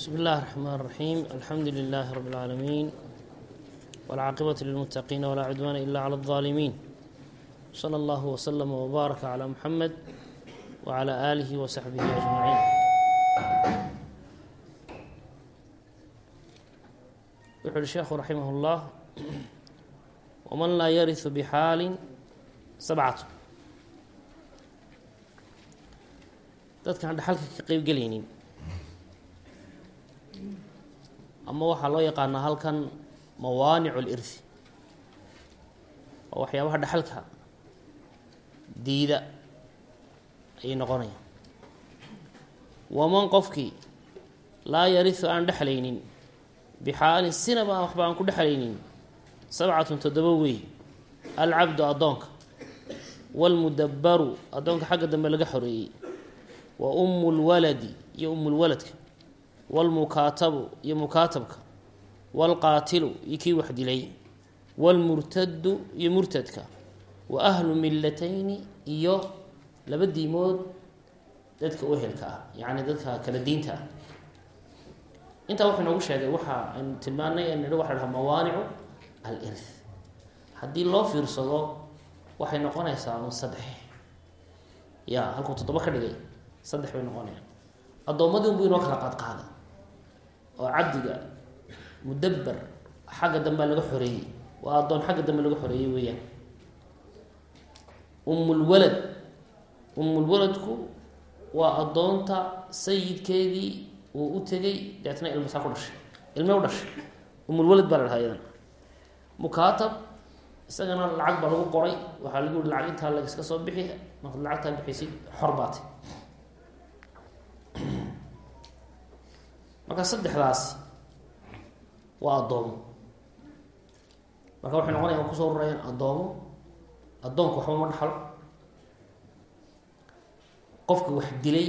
بسم الله الرحمن الرحيم الحمد لله رب العالمين والعاقبة للمتقين ولا عدوان إلا على الظالمين صلى الله وسلم وبارك على محمد وعلى آله وصحبه أجمعين wuxuu uhi sheekhu raximah اllah wman laa yariثu bxaali sabcatu dadkaan dhaxalka ka qeyb gelaynin ama waxaa loo yaqaanaa halkan mawaanicu lirsi oo waxyaabaha dhexalka diida ayay noqonayaan waman qofkii laa yarisu aan dhexlaynin bixaalin sinaba waxba aan ku dhexlaynin sabcatun toddoba wey alcabdu addoonka waalmudabaru addoonka xagga dambe laga xoreeyey wa umu lwaladi iyo umulwaladka wاlmukaatabu iyo mukaatabka wاlqaatilu iyo kii wax dilay wاlmurtadu iyo murtadka wa ahlu millatayni iyo laba diimood dadka uhelka ah yacni dadka kala diinta ah intaa wuxuu inoogu sheegay waxa aynu tilmaanay an nihi waxa dhaha mawaanicu alirth haddii loo fiirsado waxay noqonaysaa un saddex ya halkuu toddoba ka dhigay saddex bay noqonayaan addoommadii unbuu inoo kala qaadqaaday oo cabdiga mudaber xagga dambea laga xoreeyey. Waa addoon xagga dambe laga xoreeyey weeyaan. Umulwalad umulwaladku waa addoonta sayidkeedii uu u tegay deetna ilmasaa ku dhashay. Ilme u dhashay? Umulwalad baa la dhahaa iyadana mukaatab isagana lacag baa lagu qoray. Waxaa lagu yihi lacag intaa laiska soo bixi markaad lacagtaa bixiysid xor baatay marka saddexdaasi waa addoomo. Marka waxay noqonayaan ku soo ururayaan addoomo addoonku waxba ma dhaxlo. Qofka wax dilay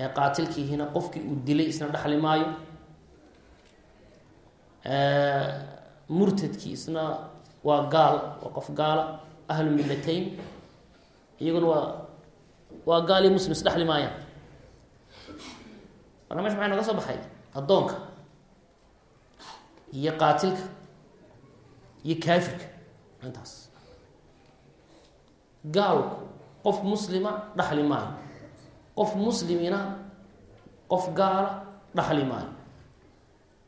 ee qaatilkiihina qofkii uu dilay isna dhaxli maayo. Murtadkii isna waa gaal waa qof gaala ahlu millatayn. Iyaguna waa waa gaal iyo muslim isdhexli maayaan marka meesha maxay noga soo baxay? Addoonka. Iyo qaatilka. Iyo kaafirka. Intaas. Gaalku qof muslima dhaxli maayo. Qof muslimina qof gaala dhaxli maayo.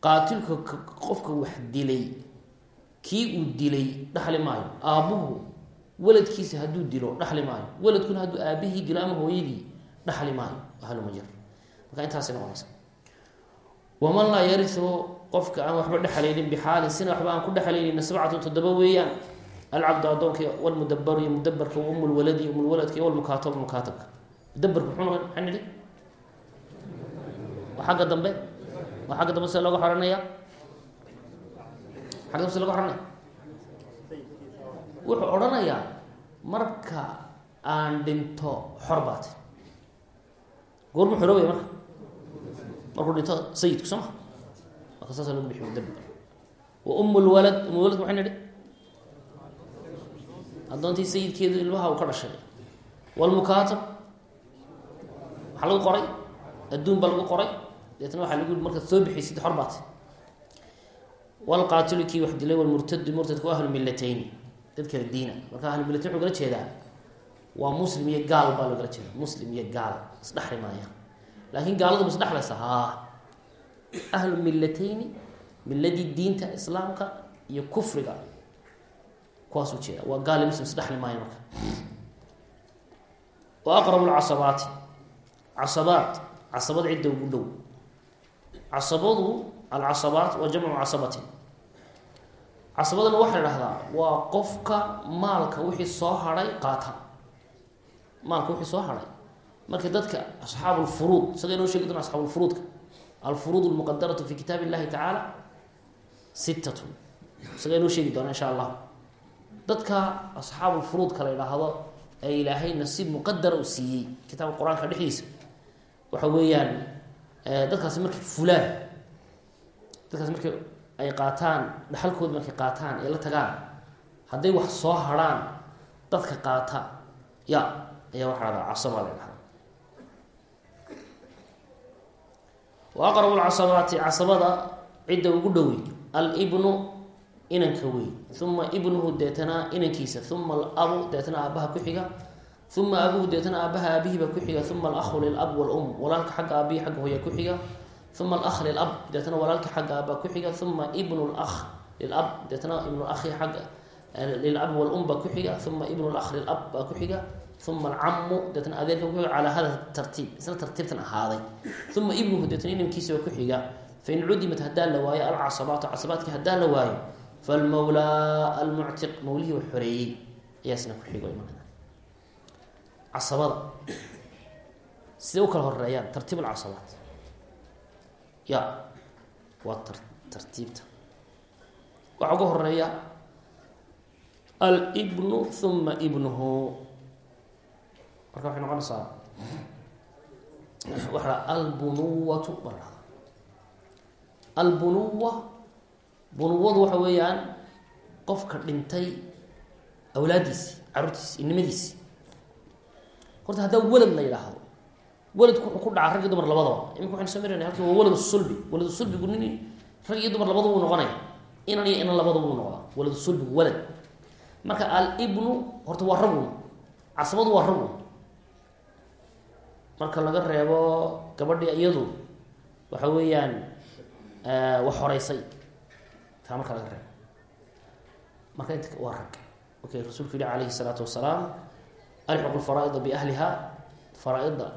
Qaatilka qofka wax dilay kii uu dilay dhaxli maayo. Aabbuhu waladkiisa hadduu dilo dhaxli maayo. Waladkuna hadduu aabihii dilo ama hooyadii dhaxli maayo. Ahlumajir marka intaasay noqonaysa waman laa yariu qofka aan waxba dhexlaynin bixaalin sina waxba aan ku dhexlaynin sabcatun toddoba weeyaan alcabdu addoonka walmudabaru iyo mudabarka umulwaladka iyo walmukaatab mukaatabka. Mudabarka muxuu noqon maxaa nidhi? Waa xagga dambe waa xagga dambe sida looga xoranaya xagga dambe sida loga xoranaya wuxuu odhanayaa marka aan dhinto xor baate goormu xoroobaya marka markuu dhinto sayidku soo ma marka saasa lagu bixiy mudabar wa umu lwalad umulwaladka maxay nidhi. Addoontii sayidkeedu ilmaha uu ka dhashay walmukaatab waxaa lagu qoray adduun baa lagu qoray deetna waxaa lagu markaad soo bixiysid xor baate walqaatilu kii wax dilay walmurtadu murtadku ahlu millatayni dad kala diina. Marka ahlu millatayn wuxuu kala jeedaa. Waa muslim iyo gaal baa loo kala jeeda muslim iyo gaal isdhexli maayaan laakiin gaaladu ma isdhexlaysa haa ahlu millatayni milladii diinta islaamka iyo kufriga. Kuwaasuu jeeda. Waa gaal muslim isdhexli maayo marka? Wa aqrabu lcasabaati casabaat. Casabad cidda ugu dhow. Casabadu alcasabaat waa jamcu casabatin. Casabadana waxaa la dhahdaa waa qofka maalka wixii soo haray qaata. Maalka wixii soo haray marka dadka asxaabu lfuruud isaga inoo sheegi doona asxaabu lfuruudka alfuruud lmuqadaratu fi kitaab illahi tacaala sittatun. Isaga inoo sheegi doona insha allah dadka asxaabu lfuruudka la yidhaahdo ee ilaahay nasiib muqadara u siiyey kitaabka qur'aanka dhexdiisa waxa weeyaan dadkaasi markay fulaan dadkaasi markay ay qaataan dhaxalkooda markay qaataan ee la tagaan hadday wax soo harhaan dadka qaata ya ayaa waxaa dhahdaa casaba la dhahda wa aqrabu lcasabaati casabada cidda ugu dhowey alibnu inanka wey uma ibnuhu deetana inankiisa. Uma alabu deetana aabaha ku xiga. Uma abuhu deetana aabaha aabihiiba ku xiga. Uma alahu lilab walum. Walaalka xagga aabihi xagga hooya ku xiga. Uma alakh lilab deetana walaalka xagga aabaa ku xiga. Uma ibnu lakh lilab deetana ibnu akhi xagga lilab walum baa ku xiga. Uma ibnu lakh lilab baa ku xiga uma alcamu deetana adeerka ku xiga calaa hada tartiib isla tartiibtan ahaaday uma ibnuhu deetana inankiisaba ku xiga fain cudimat hadaa la waayo alcasabaatu casabaadki hadaa la waayo falmawlaa almuctiq mawlihii wax xoreeyey ayaasna ku xigo imanaya casabada siday u kala horeeyaan tartiib alcasabaat ya waa tar tartiibta waxaa uga horreeya alibnu uma ibnuhu marka waxay noqonaysaa waxa albunuwatu baa albunuwa bunuwadu waxa weeyaan qofka dhintay awlaadiisi caruurtiisi inimadiisi. Horta haddaa welad la yidhaahdo weladku wuxuu ku dhaca rag iyo dumar labadaba. Imika waxaynu soo marayna halki waa walad sulbi. Walad sulbigu nin rag iyo dumar labadaba uu noqonaya. Inan iyo inan labadaba uu noqdaa. Walad sulbigu walad. Marka alibnu horta waa ragun casabadu waa ragun marka laga reebo gabadhii iyadu waxa weeyaan wax horeysay. Taa marka laga reebo. Marka int waa rag okay rasuulku yihi calayhi الsalaatu wasalaam alxiqu lfaraaida biahliha faraa-ida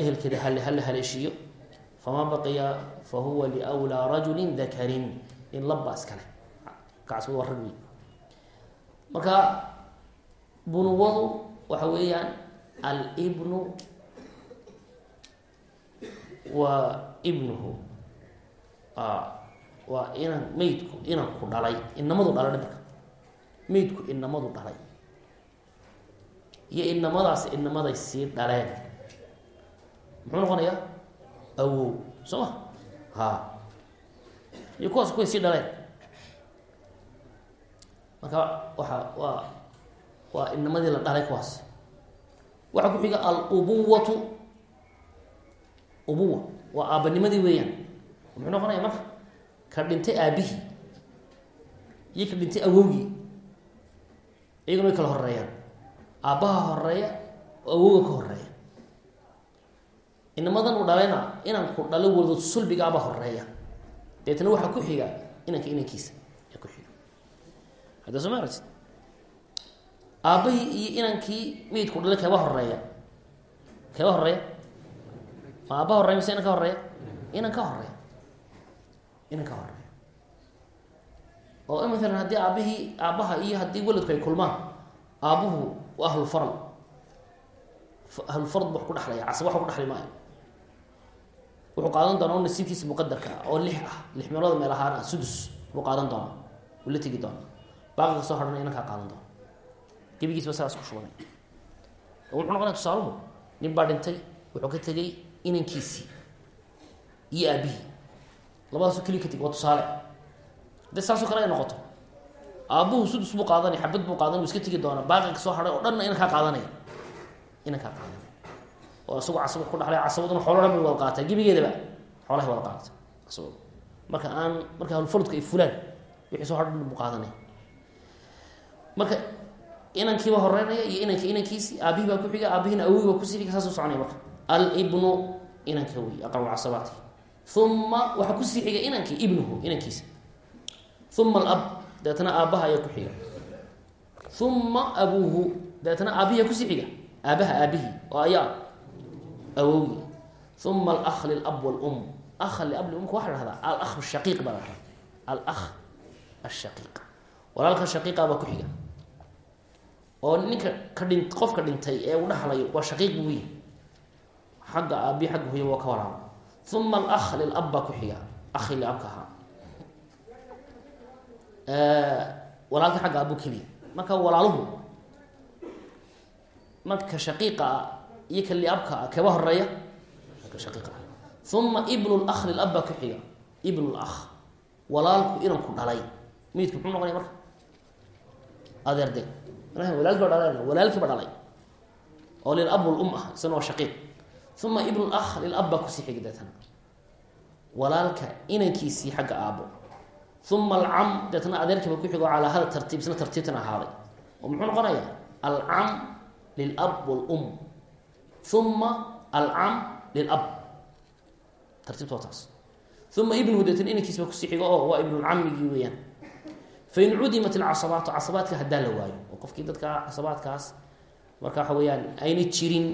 ehelkeeda hal hala haleeshiiyo famaa baqiya fahuwa liwlaa rajuli dakarin. In labba iskale kacasbad waa rag wey marka bunuwadu waxa weeyaan alibnu wa ibnuhu. Waa inan meydku inanku dhalay inamadu dhalay marka. Meydku inamadu dhalay. Iyo inamadaas inamaday sii dhaleen. Muxuu noqonayaa? Awow soo? Ma ha. Iyo kuwaas kuway sii dhaleen. Marka waxa waa waa inamadii la dhalay kuwaas waxaa ku xiga alubuwatu ubuwa waa aabanimadii weeyaan. Muxuu noqonaya marka? Ka dhintay aabihii iyo ka dhintay awowgii. Iyaguna way kala horeeyaan aabbaha horreeya oo awowga ka horreeya inamadan uu dhalayna inanku dhalo waldood sulbigaaba horreeya deetna waxaa ku xiga inanka inankiisa ee ku xiga. Hadda soo ma aragtid aabbahii iyo inankii meydku dhalay keeba horreeya keeba horreeya ma aabbaha horeya mise inan ka horreeya inan ka horreeya inan ka horreeya oo maalan haddii aabbihii aabbaha iyo haddii weladku ay kulmaan aabbuhu waa ahlulfaral ahlulfarad bu ku dhalaya casab waxba ku dhexli maayo. Wuxuu qaadan doonaa nasiibkiisa muqadarka ah oo lix ah lix meelood meel ahaan ah sudus buu qaadan doonaa uu la tegi doonaa. Baaqiga soo hadhana inankaa qaadan doona gebigiisba saas ku shubanay. Wuxuu noqonaya tusaaluhu nin baa dhintay wuxuu ka tegay inankiisii iyo aabihii. Labadaasu keliya ka tegi waa tusaale. Hadee saasoo kale ay noqoto aabbuhu sudus buu qaadanay xabad buu qaadanay iska tegi doonaa baaqiga soo hadhay oo dhanna inankaa qaadanaya inankaa qaadanaya oo isagu casab ku dhaxlay casabaduna xoolo dhan bay wada qaataa gebigeedaba xoolahay wada qaadata casabadu. Marka aan marka halfardku ay fulaan wixii soo hadhan buu qaadanaya marka inankiiba horeynaya iyo inanka inankiisi aabihii baa ku xiga aabihina awogi baa ku sii xiga saasuu soconaya marka. Alibnu inanka wey aqrab casabaati. Uma waxaa ku sii xiga inankii ibnuhu inankiisa. Uma alab dabeetna aabbaha ayaa ku xiga. Uma abuuhu dabeetna aabihi ku sii xiga. Aabaha aabihii oo ayaa awowgi uma alakh lilab walum. Akha liab liumka waxa la hahdaa shaqiiq baa la alakh ashaqiiq walaalka shaqiiqa baa ku xiga oo ninka ka dhin qofka dhintay ee uu dhaxlayo waa shaqiiq buu yihi. Xagga aabihi xagga hoya waa ka walaalo uma alakh lilab baa ku xiga. Akhi liabka ahaa. Walaalka xagga aabuu keliya marka walaaluhu marka shaqiiqa ah iyo ka liabka ah kaba horreeya ka shaqiiqa. Ah uma ibnu lakh lilab baa ku xiga. Ibnu lakh walaalku inanku dhalay. Meydku muxuu noqonaya marka? Adeerde walaalkii ba dhalay walaalkiiba dhalay. Oo lilab walum ah isana waa shaqiiq. Uma ibnu lakh lilab baa ku sii xigi deetana walaalka inankiisii xagga aabbo. Uma alcam deetna adeerkiiba ku xigo calaa hada tartiib isna tartiibtan ahaaday. Oo muxuu noqonayaa? Alcam lilab wlum uma alcam lilab tartiibta waa taas. Uma ibnuhu deetna inankiisba ku sii xigo oo waa ibnulcamigii weeyaan. Fain cudimat alcasabaatu casabaadka haddaa la waayo qofkii dadka casabaadkaas marka waxa weeyaan ayna jirin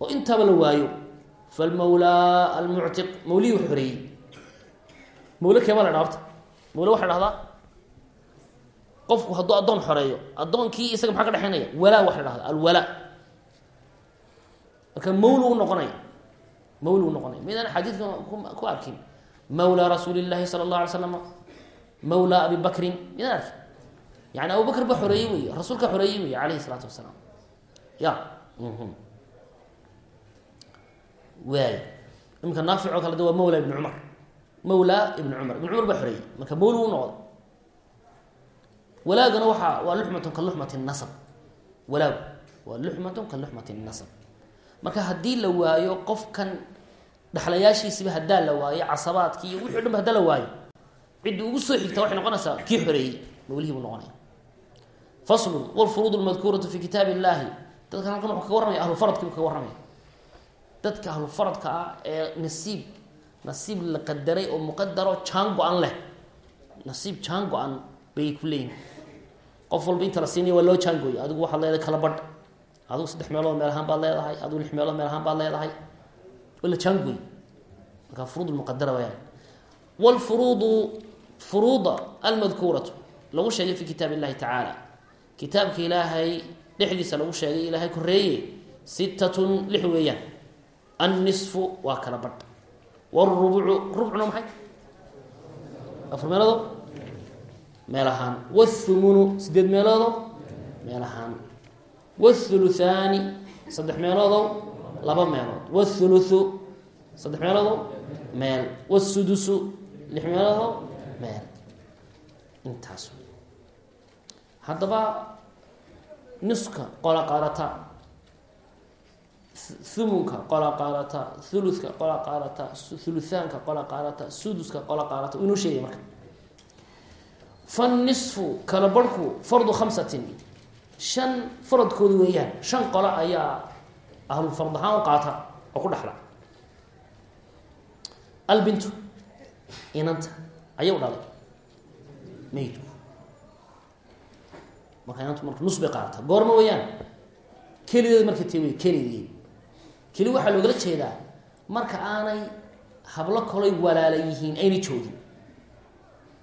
oo intaaba la waayo falmawlaa almuctiq mawlihii u xoreeyey mawle keeba la dha mawle waxa dhahdaa qofku hadduu addoon xoreeyo addoonkii isaga maxaa ka dhexeynaya? Walaa waxa la dhahda alwalaa marka mawlu u noqonaya mawlu u noqonaya. Midaan xadiidka ku arkin mawlaa rasuuli llaahi sala allah alay slam mawlaa abi bakrin. Midaan arkin yani abu bakr ba xoreeyey wey rasuulka xoreeyey wey alayhi salaatu wasalaam ya waay iminka naafic oo kale de waa mawla ibn cumar mawla ibn cumar ibn cumar baa xoreeyey marka mawla u noqday walaagana waxaa waa luxmatun ka luxmati nasab walaag waa luxmatun ka luxmati nasab marka haddii la waayo qofkan dhaxlayaashiisiba haddaa la waayo casabaadkii iyo wixi dhan ba haddaa la waayo ciddii ugu soo xigta waxay noqonaysaa kii xoreeyey mawlihii buu noqonaya faslun wlfuruud lmadkuuratu fi kitaab illahi dadkan halkan wuxuu kaga warramaya ahlufaradkii buu kaga warramaya dadka ahlufaradka ah ee nasiib nasiib la qadaray oo muqadaro jaan go-an leh. Nasiib jaan go-an bay ku leeyihiin qof walba inta la siinaya waa loo jaangooyo adigu waxaad leedahay kala badh. Adigu saddex meelood meel ahaan baad leedahay. Adigu lix meelood meel ahaan baad leedahay. Waa la jaangooy kitaabka ilaahay dhexdiisa lagu sheegay ilaahay koreeye sittatun lix weeyaan. Annisfu waa kala badh. Wrubucu rubcuna maxay? Afar meeloodo? Meel ahaan. Wthumunu sideed meeloodo? Meel ahaan. Wthuluthaani saddex meeloodow laba meelood. Wthuluthu saddex meeloodo? Meel. Wsudusu lix meeloodo? Meel. Intaas haddaba niska qola qaadata humunka qola qaadata thuluthka qola qaadata thuluthaanka qola qaadata suduska qola qaadata inoo sheegay marka. Fannisfu kala barhku fardu khamsatin. Shan faradkooda weeyaan shan qolo ayaa ahlu fard qaata oo ku dhexla albintu inanta ayau dhalay maydku marka inantu marka nus bay qaadata goorma weeyaan kelideed marka te kelideed keli waxaa loogala jeedaa marka aanay hablo kaloy walaala yihiin ayna joogin.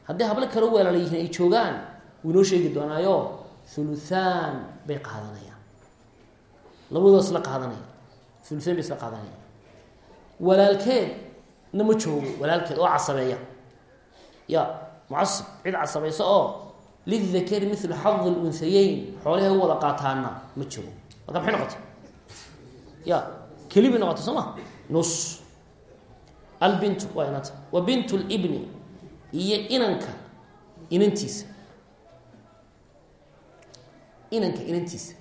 Haddii hablo kalo walaala yihiin ay joogaan wuu sheegi doonaayo thuluthaan bay qaadanayaan. Labadoos la qaadanaya thuluthaan bay isla qaadanayaan. Walaalkeed na ma joogo walaalkeed oo casabeeya. Ya mucasib cid casabaysa oo lidakari milu xadi lunhayeyn xoolahay u wada qaataana ma jiro marka maxay noqotay ya keli bay noqotay nus albintu waa inanta bint libni iyo inanka inantiisa inanka inantiisa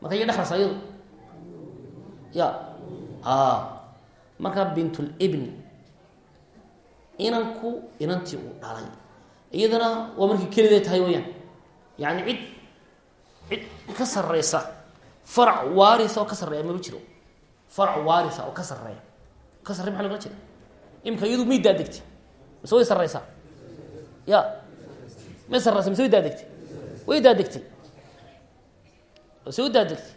marka iya dhexlaysa ayado ya marka bintulibni inanku inantii uu dhalay iyadana waa markii keliday tahay weyaan yani cid cid ka sareysa farac waaria oo ka sarreeya mama jiro. Farac waaria oo ka sarreeya. Ka sarrey maa logala jeeda? Imika iyadu may daadegtay mise way sarreysaa ya. May sarreysa mise way daadegtay way daadegtay se u daadegtay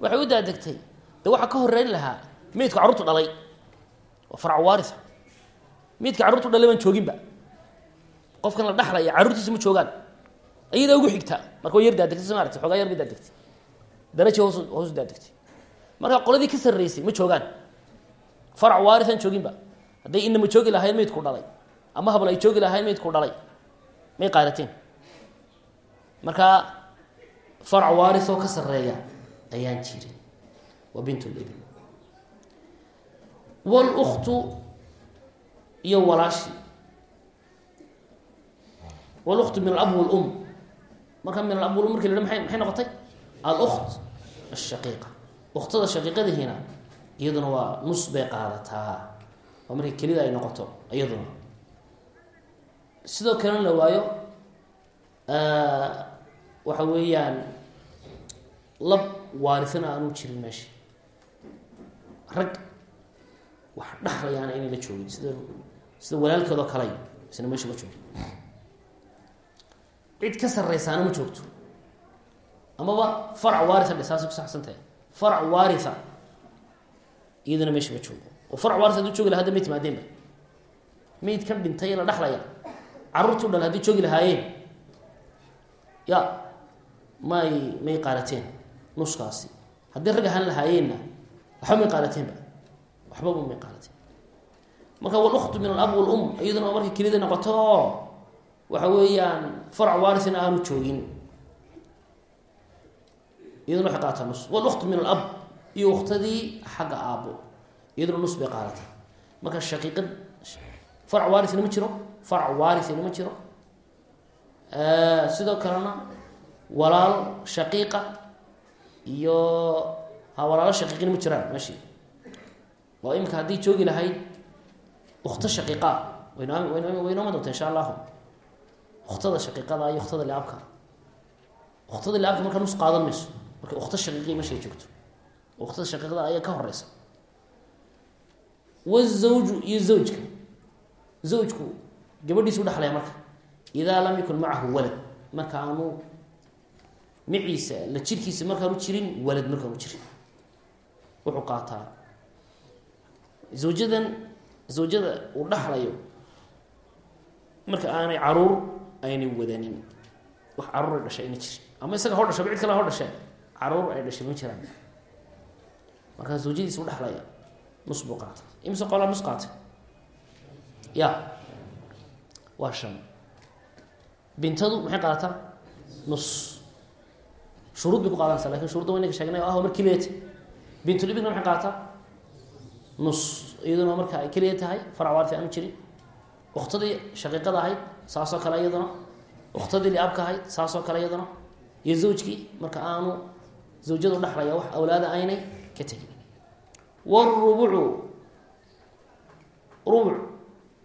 waxay u daadegtay de waxaa ka horeyn lahaa meydku carruurtu dhalay. Waa farac waaria meydka carruurtu dhalay baan jooginba qofkan la dhaxlaya carruurtiisa ma joogaan. Iyadaa ugu xigta. Marka way yar daadegtay soo maaragtay xoogaa yar bay daadegtay daraja hoos hoosu daadegtay marka qoladii ka sarreysay ma joogaan. Farac waarisaan jooginba hadday inama joogi lahayn meydku dhalay. Ama habl ay joogi lahayn meydku dhalay. May qaadateen. Marka farac waaris oo ka sarreeya ayaan jirin. Waa bint libn wluktu iyo walaashi wluktu min alab wlum marka min alab wlum marki la maxay noqotay alukt ashaqiiqa uktada shaqiiqadihiina iyaduna waa nus bay qaadataa waa markay kelida ay noqoto iyaduna sidoo kalena la waayo waxa weeyaan lab waarisana aanu jirin meesha rag wax dhaxlayaana inay la joogin sida sida walaalkeedoo kaley isna meesha ma joogin cid ka sarreysaana ma joogto. Amaba farac waarisa dhe saasay kusaxsan tahay farac waarisa iyadana meesha ma joogo. Oo farac waaris haduu joogi laha hada may timaadeenba mayd kan dhintay la dhaxlaya. Carruurtuu dhan haddii joogi lahaayeen. Ya may may qaalateen nuskaasi. Haddii rag ahaan lahaayeenna waxba may qaalateenba waxbaba may qaalateen. Marka waluktu min alab walum iyaduna waa markay kelida noqoto waxa weeyaan farac waarisna aanu joogin. Iyaduna waxay qaadataa nus. Waluktu min alab iyo uktadii xagga aabbo iyaduna nus bay qaadataa. Marka shaqiiqad farac waarisna ma jiro farac waarisna ma jiro. Sidoo kalena walaal shaqiiqa iyo ha walaalo shaqiiqina ma jiraan meeshii oo imika haddii joogi lahayd ukto shaqiiqaa wayn wn waynoomi doonta insha allahu uktada shaqiiqada iyo uktada liabka uktada liabka markaa nus qaadan mayso marka ukto shaqiiqi meesha ay joogto uktada shaqiiqada ayaa ka horeysa wazawju iyo zawjka zawjku gabadhiisu udhexlaya marka idaa lam yakun macahu walad marka aanu maciisa la jirkiisa markaanu jirin walad markaanu jirin wuxuu qaataa zawjadan zawjada uu dhaxlayo marka aanay carruur aynay wadanin. Wax carruur ay dhashay ayna jirin ama isaga hor dhashaba cid kale hor dhashee carruur ay dhashay ma jiraan. Markaa zawjadiisa u dhexlaya nus buu qaata imise qolaa nus qaatay? Ya. Waa shan. Bintadu maxay qaadataa? Nus. Shuruud bay ku qaadanaysa laakiin shurudda waynaga sheegnay o ah mar keliyata bintulibigna maxay qaadataa? Nus. Iyaduna marka ay keliya tahay farac waarti aanu jirin. Uktadii shaqiiqada ahayd saasoo kale iyaduna uktadii liabka ahayd saasoo kale iyaduna iyo zawjkii marka aanu zawjadu dhexlaya wax awlaada aynay ka tegin. Wrubucu rubuc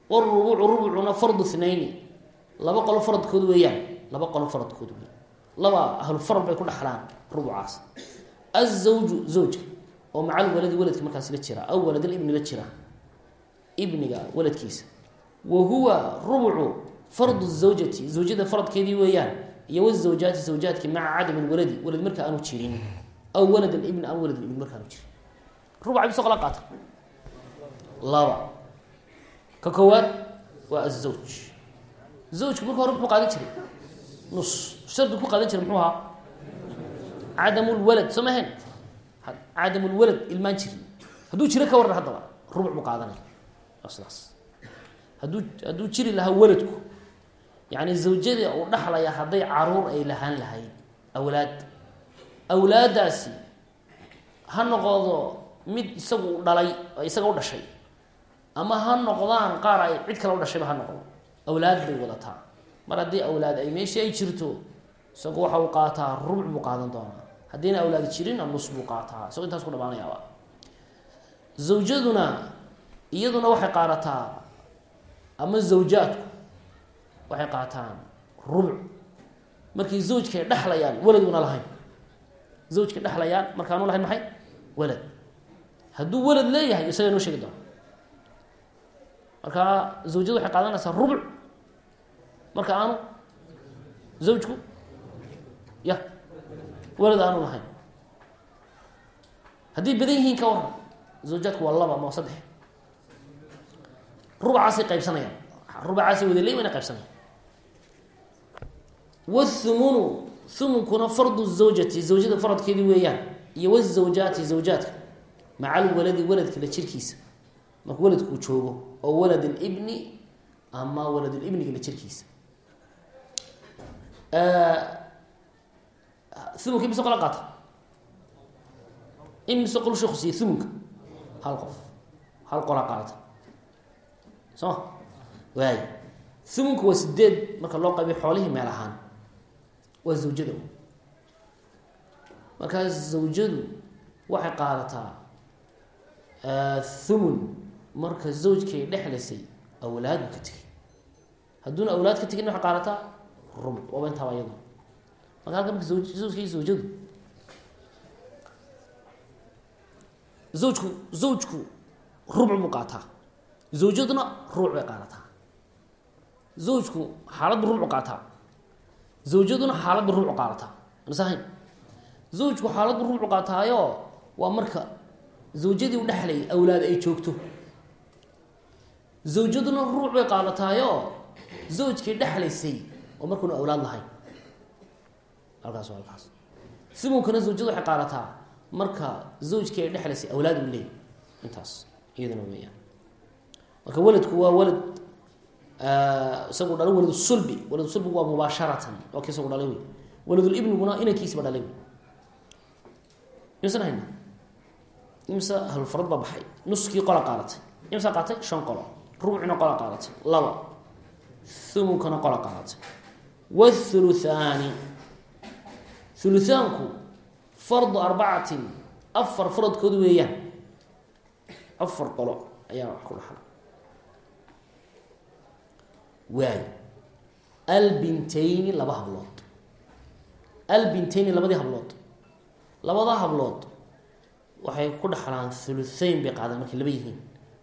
wrubucu rubucuna fardu thnayni laba qolo faradkood weeyaan laba qolo faradkood wey laba ahlu farad bay ku dhexlaan rubucaas. Azawju zawjka oo macal waladi waladka markaas la jira aw waladalibni la jira ibniga waladkiisa. Wa huwa rubucu fardu zawjati zawjada faradkeedii weeyaan iyo wazawjaati zawjaadki maca cadam lwaladi walad marka aanu jirin aw walad alibni aw walad libni marka aanu jirin rubuca bisa qola qaata laba ka koowaad waa azawj zawjku marka hore muxuu qaadan jiray nus shardi ku qaadan jiray muxuu ahaa cadam lwalad soo mahayn cadam lwalad ilmaan jirin hadduu jiro ka waran haddaba rubuc buu qaadanaya sidaas hadduu hadduu jiri lahaa waladku yacni zawjada uu dhaxlaya hadday carruur ay lahaan lahayd. Awlaad. Awlaaddaasi ha noqodo mid isagu dhalay isaga u dhashay. Ama ha noqdaan qaar ay cid kale u dhashayba ha noqdo. Awlaad bay wadataa. Mar haddii awlaad ay meeshii ay jirto isagu waxa uu qaataa rubuc buu qaadan doonaa. Haddiina awlaad jirinna nus buu qaataa. Isagoo intaas ku dhamaanayaaba zawjaduna iyaduna waxay qaadataa ama zawjaadku waxay qaataan rubuc. Markay zawjkay dhexlayaan waladuna lahayn. Zawjkay dhexlayaan markaanu lahayn maxay? Walad. Hadduu walad leeyahay isaga noo sheegi doona. Marka zawjadu waxay qaadanaysaa rubuc. Marka aanu zawjku ya walad aanu lahayn. Hadday badan yihiin ka waran zawjaadku waa laba ama saddex. Rubacaasay qaybsanayaan. Rubacaasay wada leey wayna qaybsanayaan wthumunu humunkuna fardu zawjati zawjada faradkeedii weeyaan iyo wazawjaati zawjaadka maca alwaladi waladka la jirkiisa marka waladkuu joogo oo walad libni ama waladulibniga la jirkiisa umunka imise qola qaata imise qol sheku siiye umunka hal qof hal qolaa qaadata soo ma waay umunka waa sideed marka loo qaybiyo xoolihii meel waa zawjada markaas zawjadu waxay qaadataa thumun. Marka zawjkay dhexlaysay awlaadu ka tegay hadduuna awlaad ka tegin waxay qaadataa rubuc waaba intaaba iyado marka halka marka zawj zawjka iyo zawjadu zawjku zawjku rubuc buu qaataa. Zawjaduna rubuc bay qaadataa. Zawjku xaalad bu rubuc qaataa zawjaduna xaalad bu rubuc qaadataa masahayn zawjku xaalad bu rubuc qaataayo waa marka zawjadii u dhexlayay awlaad ay joogto. Zawjaduna rubuc bay qaadataayo zawjkay dhexlaysay oo markuuna awlaad lahayn halkaas halkaas. Simunkana zawjadu waxay qaadataa marka zawjkii ay dhexlaysay awlaad u leeyay intaas iyaduna weeyaan. Marka waladku waa walad isagu dhalay walad sulbi walad sulbigu waa mubaasharatan. Waa ki isagu dhalay wey waladulibniguna inankiisiba dhalay wey imsan hayna imse ahlulfarad baa baxay. Nuskii qola qaadatay. Imsa qaatay shan qolo. Rubcina qola qaadatay. Laba. Thumunkana qola qaadatay. Wthuluthaani thuluthaanku fardu arbacatin afar faradkood weeyaan. Afar qolo ayaa wax ku dhaxla waayo albintayni laba hablood. Albintayni labadii hablood. Labada hablood waxay ku dhaxlaan thuluthayn bay qaadaan markay laba yihiin.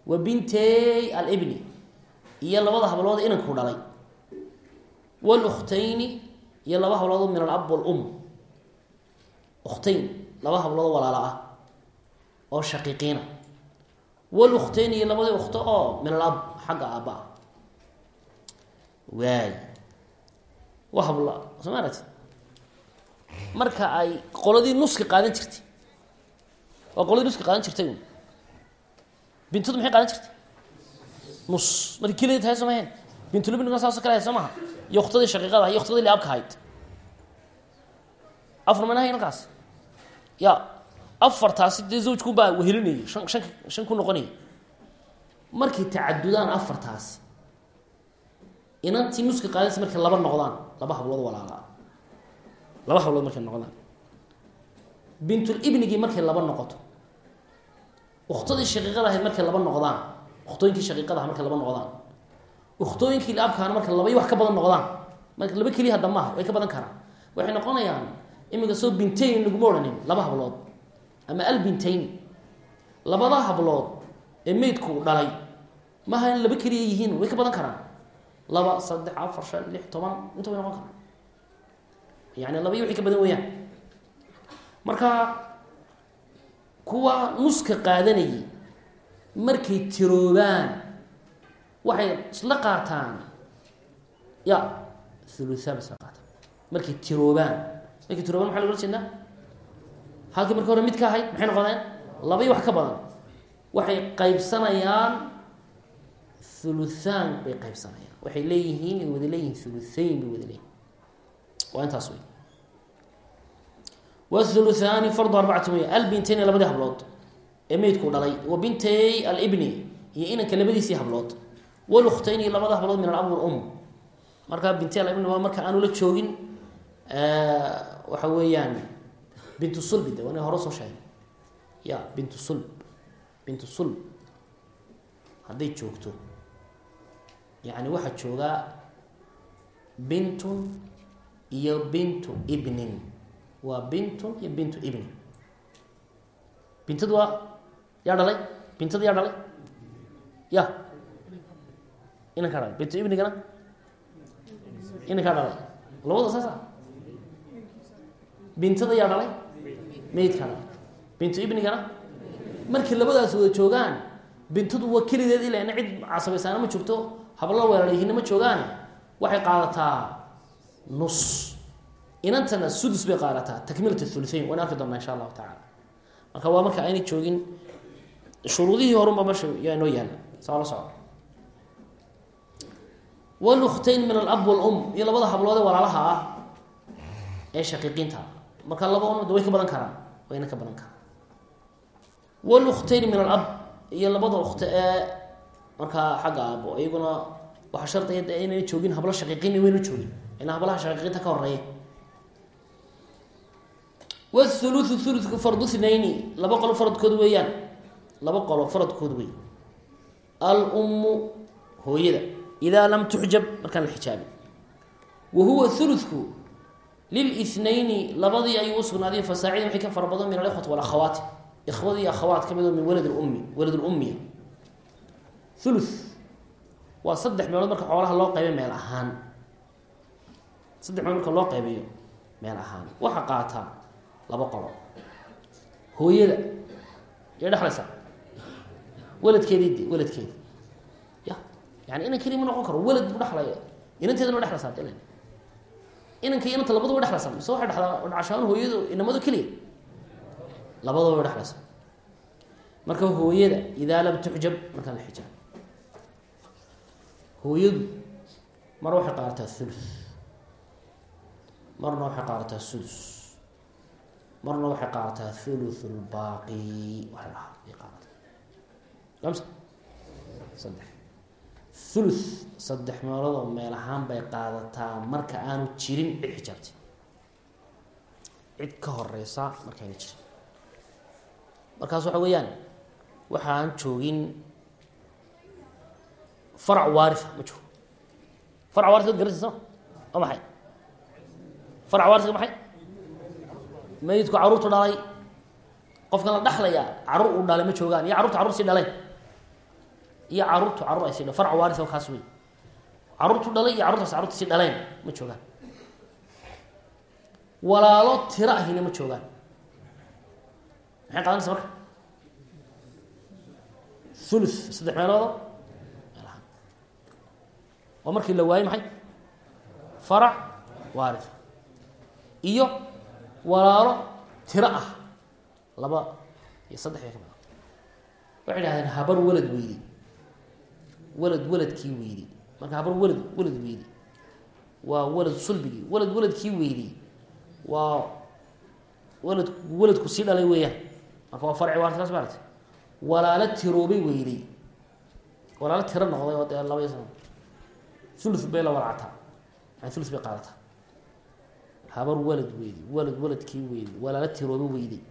Wa bintay alibni iyo labada hablood inanku dhalay. Wlukhtayni iyo laba habloodoo min alab walum ukhtayn laba habloodoo walaalo ah oo shaqiiqiina. Walukhtayn iyo labadii ukhto oo min alab xagga aabba ah waay wa habla soo marka ay qoladii nuska qaadan jirtay. Waa qoladii nuska qaadan jirtay un bintadu maxay qaadan jirtay? Nus. Markay keliya tahay soo maheen bintulibniguna saaso soo maha iyo uktadii shaqiiqada iyo uktadii liabka ahayd. Afar mana hayn halkaas? Ya afartaasi dee zawjkunbaa wehelinayay shan shan shan ku noqonayay markay tacadudaan afartaasi inantii nuska qaadaysa markay laba noqdaan laba hablood walaala laba hablood markay noqdaan. Bintulibnigii markay laba noqoto. Uktadii shaqiiqada ahayd markay laba noqdaan. Uktooyinkii shaqiiqada aha markay laba noqdaan. Ukhtooyinkii liabkaana marka labay wax ka badan noqdaan. Marka laba keliya hadda maaha way ka badan karaan. Waxay noqonayaan iminka soo bintayn laguma odhanin laba hablood ama albintayn labada hablood ee meydku dhalay maaha in laba keliya yihiin way ka badan karaan laba saddex afar shan lix toban inta way noqon karaan. Yani laba iyo wixii ka badan weeyaan. Marka kuwa nuska qaadanayay markay tiroobaan waxay isla qaataan ya thuluthaan isla qaataan. Markay tiroobaan markay tiroobaan maxa logala jeednaa halkii marka hore mid ka ahayd maxay noqdeen labaiyo wax ka badan. Waxay qaybsanayaan thuluthaan bay qaybsanayaan waxay leeyihiin ay wada leeyihiin thuluthayn bay wada leeyihiin waa intaas wey wthuluthaani fardu arbacati wey albintayni labadii hablood ee meydku dhalay. Wa bintay alibni iyo inanka labadiisii hablood. Wlukhtayni iyo labada hablood min alab walum markaa binti alibni waa marka aanu la joogin waxa weeyaan bintu sulbi de waa ina hore ya bintu sulb bintu sulb. Hadday joogto yani waxaa joogaa bintun iyo bintu ibnin. Waa bintun iyo bintu ibnin bintadu waa yaa dhalay? Bintada yaa dhalay? Ya. Inankaa dhalay. Bintu ibnigana inankaa dhalay. Labada saasa? Bintada yaa dhalay? Meydkaa dhalay. Bintu ibnigana markii labadaas wada joogaan bintadu waa kelideed ilana cid casabaysaana ma joogto hablo ma joogaane waxay qaadataa nus. Inantana sudus bay qaadataa takmilat thuluthain waan arki doonaa insha allahu tacaala. Marka waa marka aynay joogin shuruudihii horunba meesha yaa inoo yaalla saa la wluktayn min alab walum iyo labada habloode walaalaha ah ee shaqiiqiinta. Marka laba un way ka badan karaan wayna ka badan karaan. Wluktayn min alab iyo labada ukte ee markaa xagga aabo iyaguna waxaa shardiya de joogin hablo shaqiiqiin wayna joogin. Ina hablaha shaqiiqiinta ka horreeya wthuluthu thulutku fardu thnayni laba qolo faradkood weeyaan. Laba qolo faradkood wey alummu hooyada. Idaa lam tuxjab markaan la xijaabin. Wa huwa thulutku lilithnayni labadii ayuu usugnaaday fasaacidan waxay ka fara badan min alikhwati walakhawaati. Ikhwadii akhawaat ka oo min walad lummi walad lummiya thuluth. Waa saddex meelood marka xoolaha loo qayba meel ahaan. Saddex meelood marka loo qaybiyo meel ahaan. Waxa qaataa laba qolo. Hooyada. Yay dhexlaysaa waladkeedii de waladkeedi ya yani inan keli noqon karo walad buu dhexlaya inanteedana wa dhexlaysaa de inanka inanta labadu way dhexlaysaa mise waxay dhexdaa dhacashaan hooyadu inamadu keliya? Labadaba way dhexlaysaa marka hooyada idaa lam tuxjab markaan la xijaab hooyadu mar waxay qaadataa thuluth marna waxay qaadataa sudus marna waxay qaadataa ay qaadata amsa saddex. Thuluth saddex meelood oo meel ahaan bay qaadataa marka aanu jirin cid xijaabtay cid ka horeysa markaayna jirin. Markaas waxa weeyaan waxa aan joogin farac waaria ma joogo farac waaris ad garanaysa soma waa maxay farac waariska maxay? Mayidku carruurtu dhalay. Qofkan la dhexlaya carruur uu dhalay ma joogaan. Iyo carruurta carruur sii dhaleen iyo carruurtu carruur ay sii dhalen farac waaris oo kaas wey carruurtu dhalay iyo carruurtaas carruurta sii dhaleen ma joogaan. Walaalo tiro ahina ma joogaan. Maxay qaadanaysa marka? Thuluth saddex waa markii la waayey maxay? Farac waaris. Iyo walaalo tiro ah. Laba iyo saddex bay ka badan waxay dhahdeen habar walad weydi walad waladkii weydi marka habar walad walad weydi waa walad sulbigii. Walad waladkii weydi waa walad waladku sii dhalay weeyaan. Marka waa farci waartaas maarata walaalo tiroobay weyday walaalo tiro noqday oo dee laba iyo sano thuluth bay la walactaa yani thuluth bay qaadataa. Habar walad weydi walad waladkii weydi walaalo tirooba weyday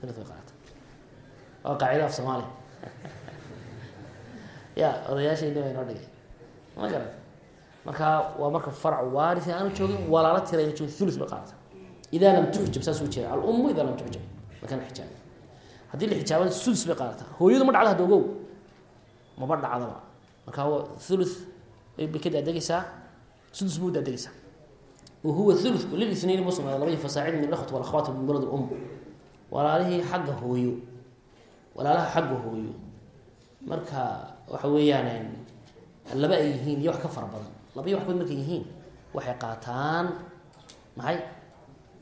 thuluth bay qaadataa. Waa qaacida af soomaaliya ya odayaashayni baa inoo dhigay. Ma garata marka waa marka farc waaris aanu joogin walaalo tirayna joogin thuluth bay qaadataa. Idaa lam tuxjab saas u jeeda alummu idaa lam tuxjab markaan la xijaabay haddii la xijaabada sudus bay qaadataa. Hooyadu ma dhacda hadda ogow. Maba dhacdaba marka thuluth bay ka daadegaysaa sudus buu daadegaysaa wa huwa thuluthku lilisnayn sugnaaday labadii fasaacid min alakhwat walakhwaat min walad um walaalihii xagga hooyo. Walaalaha xagga hooyo. Marka waxa weeyaan laba ay yihiin iyo wax ka fara badan. Laba iyo wax badan markay yihiin waxay qaataan maxay?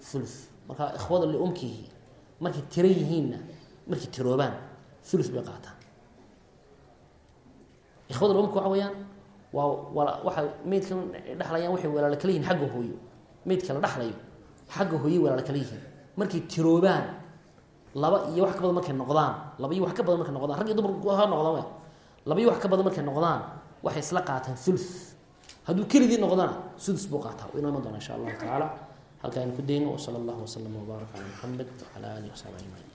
Thuluth. Marka ikhwada liumkihi markay tiro yihiinna markay tiroobaan thuluth bay qaataan ikhwada liumka waxa weeyaan waa waxa meydkan dhexlayaan waxay walaalo kala yihiin xagga hooyo. Meydka la dhexlayo xagga hooyey walaalo kala yihiin markay tiroobaan laba iyo wax ka badan markay noqdaan laba iyo wax ka badan markay noqdaan rag iyo dumar ha noqdaan laba iyo wax ka badan markay noqdaan waxay isla qaataan thuluth hadduu keligii noqdana sudus buu qaataa. Inoo iman doona insha allahu tacaala. Halka aynu ku dayno wsala allahu waslama wbaaraka cala muxamed wcala alihi wasaxbi ajmaciin